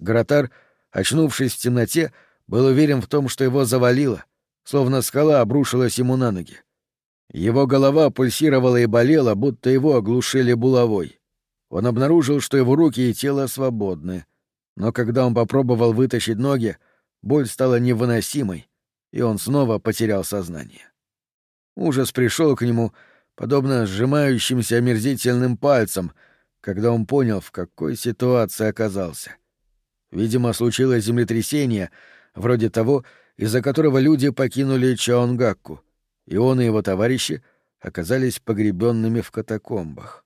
Гротар, очнувшись в темноте, был уверен в том, что его завалило, словно скала обрушилась ему на ноги. Его голова пульсировала и болела, будто его оглушили булавой. Он обнаружил, что его руки и тело свободны. Но когда он попробовал вытащить ноги, боль стала невыносимой, и он снова потерял сознание. Ужас пришел к нему, подобно сжимающимся омерзительным пальцам, когда он понял, в какой ситуации оказался. Видимо, случилось землетрясение, вроде того, из-за которого люди покинули Чаонгакку, и он и его товарищи оказались погребенными в катакомбах.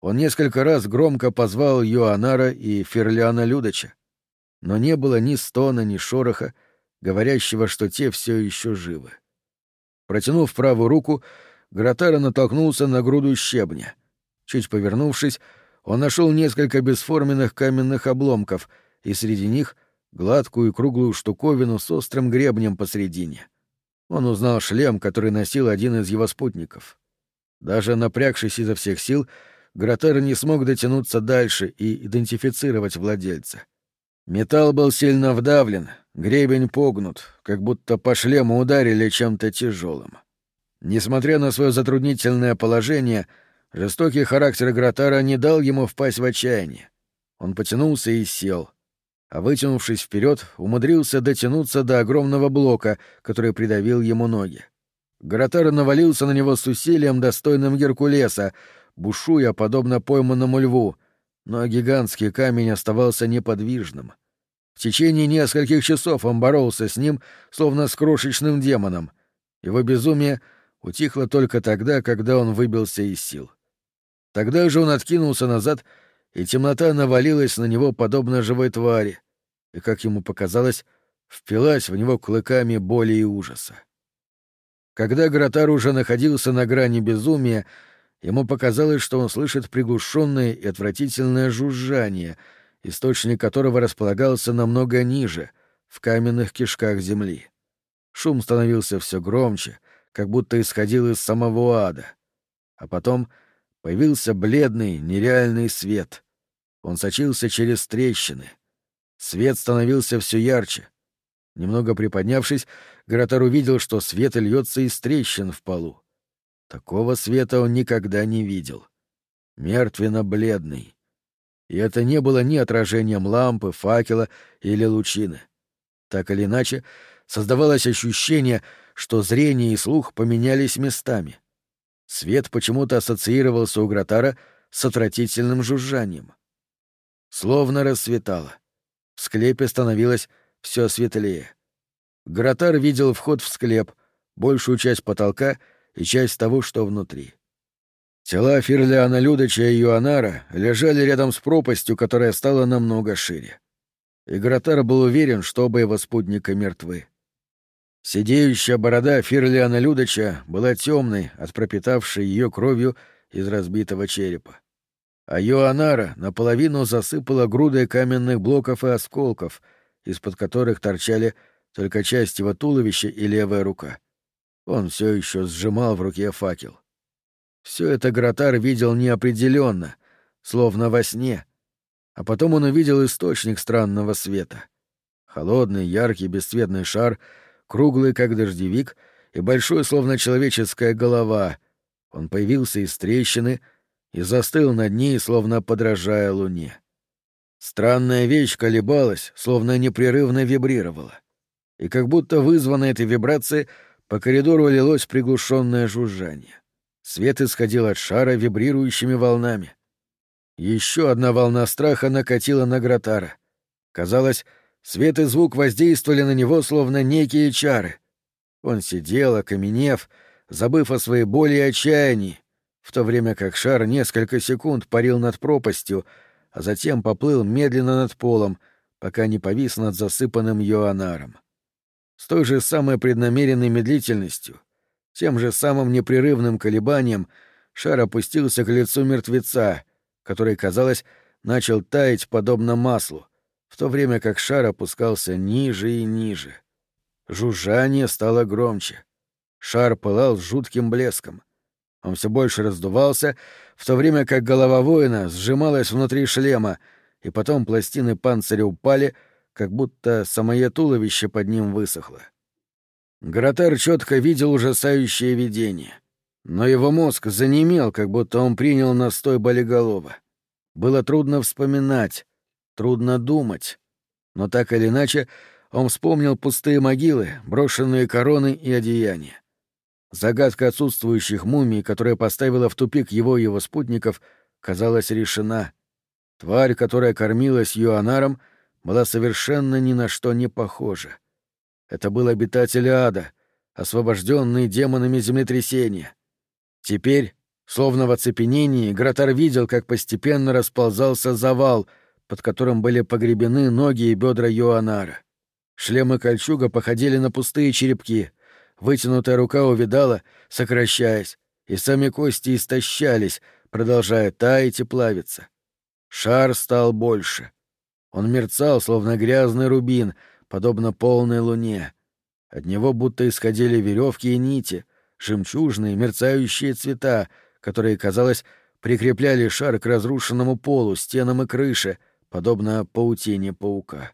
Он несколько раз громко позвал Йоанара и Ферляна Людоча, но не было ни стона, ни шороха, говорящего, что те все еще живы. Протянув правую руку, Гротара натолкнулся на груду щебня. Чуть повернувшись, он нашел несколько бесформенных каменных обломков, и среди них гладкую и круглую штуковину с острым гребнем посредине. Он узнал шлем, который носил один из его спутников. Даже напрягшись изо всех сил, Гротер не смог дотянуться дальше и идентифицировать владельца. Металл был сильно вдавлен, гребень погнут, как будто по шлему ударили чем-то тяжелым. Несмотря на свое затруднительное положение, жестокий характер Гротара не дал ему впасть в отчаяние. Он потянулся и сел, а вытянувшись вперед, умудрился дотянуться до огромного блока, который придавил ему ноги. Гротар навалился на него с усилием, достойным Геркулеса, бушуя, подобно пойманному льву, но гигантский камень оставался неподвижным. В течение нескольких часов он боролся с ним, словно с крошечным демоном. Его безумие утихло только тогда, когда он выбился из сил. Тогда же он откинулся назад, и темнота навалилась на него подобно живой твари, и, как ему показалось, впилась в него клыками боли и ужаса. Когда Гротар уже находился на грани безумия, Ему показалось, что он слышит приглушенное и отвратительное жужжание, источник которого располагался намного ниже, в каменных кишках земли. Шум становился все громче, как будто исходил из самого ада. А потом появился бледный, нереальный свет. Он сочился через трещины. Свет становился все ярче. Немного приподнявшись, Гротар увидел, что свет льется из трещин в полу. Такого света он никогда не видел. Мертвенно-бледный. И это не было ни отражением лампы, факела или лучины. Так или иначе, создавалось ощущение, что зрение и слух поменялись местами. Свет почему-то ассоциировался у Гротара с отвратительным жужжанием. Словно рассветало. В склепе становилось все светлее. Гротар видел вход в склеп, большую часть потолка — и часть того, что внутри. Тела Фирлиана Людоча и Юанара лежали рядом с пропастью, которая стала намного шире. И Гротар был уверен, что оба его спутника мертвы. Сидеющая борода Фирлиана Людоча была темной от пропитавшей ее кровью из разбитого черепа. А Йоанара наполовину засыпала грудой каменных блоков и осколков, из-под которых торчали только часть его туловища и левая рука. Он все еще сжимал в руке факел. Все это Гротар видел неопределенно, словно во сне. А потом он увидел источник странного света. Холодный, яркий, бесцветный шар, круглый, как дождевик, и большой, словно человеческая голова. Он появился из трещины и застыл над ней, словно подражая луне. Странная вещь колебалась, словно непрерывно вибрировала. И как будто вызванная этой вибрацией по коридору лилось приглушенное жужжание. Свет исходил от шара вибрирующими волнами. Еще одна волна страха накатила на Гротара. Казалось, свет и звук воздействовали на него словно некие чары. Он сидел, окаменев, забыв о своей боли и отчаянии, в то время как шар несколько секунд парил над пропастью, а затем поплыл медленно над полом, пока не повис над засыпанным Йоанаром с той же самой преднамеренной медлительностью, тем же самым непрерывным колебанием шар опустился к лицу мертвеца, который, казалось, начал таять подобно маслу, в то время как шар опускался ниже и ниже. Жужжание стало громче. Шар пылал с жутким блеском. Он все больше раздувался, в то время как голова воина сжималась внутри шлема, и потом пластины панциря упали, как будто самое туловище под ним высохло. Гротар четко видел ужасающее видение, но его мозг занемел, как будто он принял настой болиголова. Было трудно вспоминать, трудно думать, но так или иначе он вспомнил пустые могилы, брошенные короны и одеяния. Загадка отсутствующих мумий, которая поставила в тупик его и его спутников, казалась решена. Тварь, которая кормилась Юанаром, была совершенно ни на что не похожа. Это был обитатель ада, освобожденный демонами землетрясения. Теперь, словно в оцепенении, Гратар видел, как постепенно расползался завал, под которым были погребены ноги и бедра Юанара. Шлем и кольчуга походили на пустые черепки. Вытянутая рука увидала, сокращаясь, и сами кости истощались, продолжая таять и плавиться. Шар стал больше. Он мерцал, словно грязный рубин, подобно полной луне. От него будто исходили веревки и нити, жемчужные, мерцающие цвета, которые, казалось, прикрепляли шар к разрушенному полу, стенам и крыше, подобно паутине паука.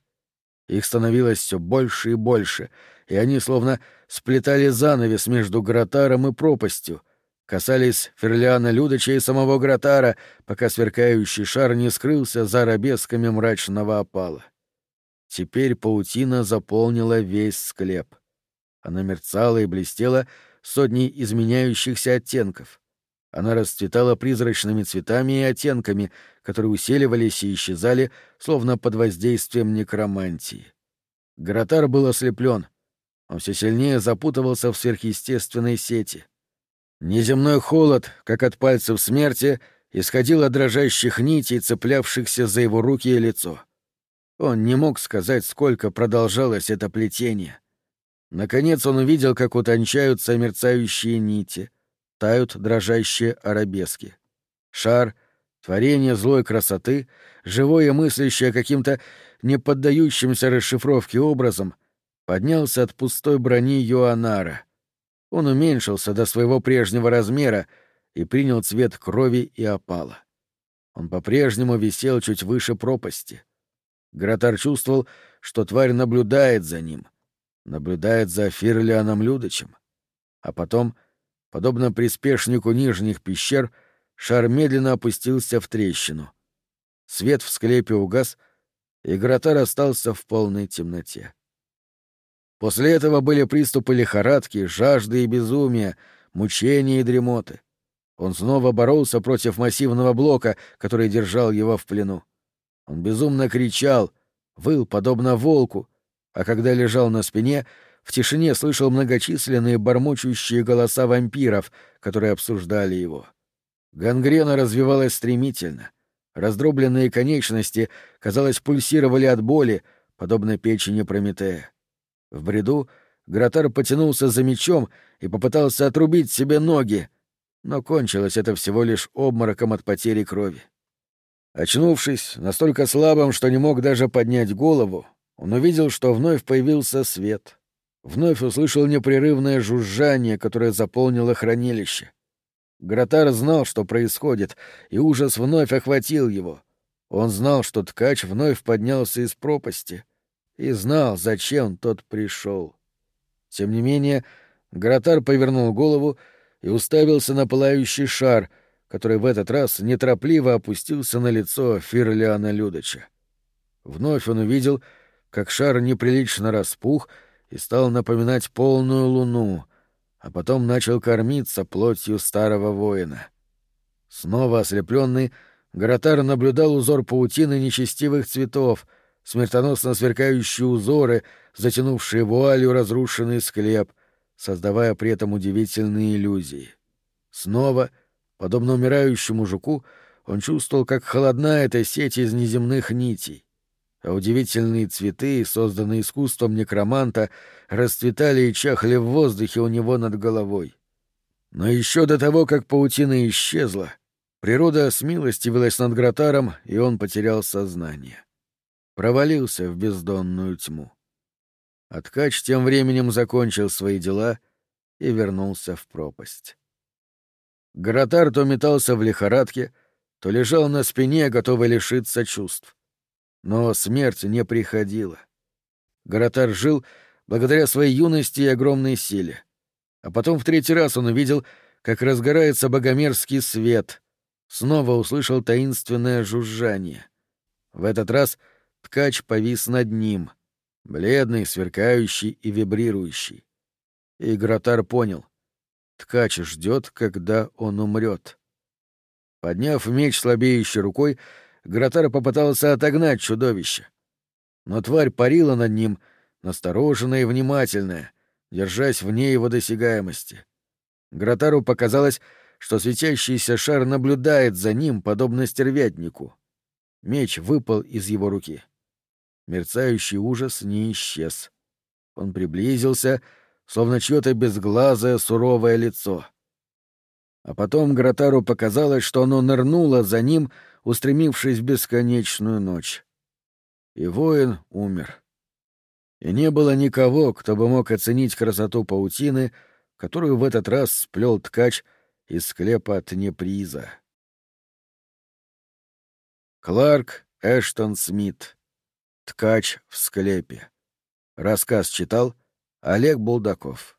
Их становилось все больше и больше, и они словно сплетали занавес между Гротаром и пропастью, касались Ферлиана Людоча и самого Гротара, пока сверкающий шар не скрылся за арабесками мрачного опала. Теперь паутина заполнила весь склеп. Она мерцала и блестела сотней изменяющихся оттенков. Она расцветала призрачными цветами и оттенками, которые усиливались и исчезали, словно под воздействием некромантии. Гротар был ослеплен. Он все сильнее запутывался в сверхъестественной сети. Неземной холод, как от пальцев смерти, исходил от дрожащих нитей, цеплявшихся за его руки и лицо. Он не мог сказать, сколько продолжалось это плетение. Наконец он увидел, как утончаются мерцающие нити — тают дрожащие арабески. Шар, творение злой красоты, живое мыслящее каким-то неподдающимся расшифровке образом, поднялся от пустой брони Йоанара. Он уменьшился до своего прежнего размера и принял цвет крови и опала. Он по-прежнему висел чуть выше пропасти. Гратар чувствовал, что тварь наблюдает за ним, наблюдает за Фирлианом Людочем. А потом — Подобно приспешнику нижних пещер, шар медленно опустился в трещину. Свет в склепе угас, и Гротар остался в полной темноте. После этого были приступы лихорадки, жажды и безумия, мучения и дремоты. Он снова боролся против массивного блока, который держал его в плену. Он безумно кричал, выл, подобно волку, а когда лежал на спине — в тишине слышал многочисленные бормочущие голоса вампиров, которые обсуждали его. Гангрена развивалась стремительно. Раздробленные конечности, казалось, пульсировали от боли, подобно печени Прометея. В бреду Гротар потянулся за мечом и попытался отрубить себе ноги, но кончилось это всего лишь обмороком от потери крови. Очнувшись, настолько слабым, что не мог даже поднять голову, он увидел, что вновь появился свет — вновь услышал непрерывное жужжание, которое заполнило хранилище. Гротар знал, что происходит, и ужас вновь охватил его. Он знал, что ткач вновь поднялся из пропасти, и знал, зачем тот пришел. Тем не менее, Гротар повернул голову и уставился на пылающий шар, который в этот раз неторопливо опустился на лицо Фирлиана Людоча. Вновь он увидел, как шар неприлично распух — и стал напоминать полную луну, а потом начал кормиться плотью старого воина. Снова ослепленный, Гротар наблюдал узор паутины нечестивых цветов, смертоносно сверкающие узоры, затянувшие вуалью разрушенный склеп, создавая при этом удивительные иллюзии. Снова, подобно умирающему жуку, он чувствовал, как холодна эта сеть из неземных нитей а удивительные цветы, созданные искусством некроманта, расцветали и чахли в воздухе у него над головой. Но еще до того, как паутина исчезла, природа смилостивилась над Гротаром, и он потерял сознание. Провалился в бездонную тьму. Откач тем временем закончил свои дела и вернулся в пропасть. Гротар то метался в лихорадке, то лежал на спине, готовый лишиться чувств. Но смерть не приходила. Гротар жил благодаря своей юности и огромной силе. А потом в третий раз он увидел, как разгорается богомерзкий свет. Снова услышал таинственное жужжание. В этот раз ткач повис над ним, бледный, сверкающий и вибрирующий. И Гротар понял. Ткач ждет, когда он умрет. Подняв меч слабеющей рукой, Гротар попытался отогнать чудовище. Но тварь парила над ним, настороженная и внимательная, держась вне его досягаемости. Гротару показалось, что светящийся шар наблюдает за ним, подобно стервятнику. Меч выпал из его руки. Мерцающий ужас не исчез. Он приблизился, словно чье-то безглазое суровое лицо. А потом Гротару показалось, что оно нырнуло за ним, устремившись в бесконечную ночь. И воин умер. И не было никого, кто бы мог оценить красоту паутины, которую в этот раз сплел ткач из склепа Тнеприза. Кларк Эштон Смит. Ткач в склепе. Рассказ читал Олег Булдаков.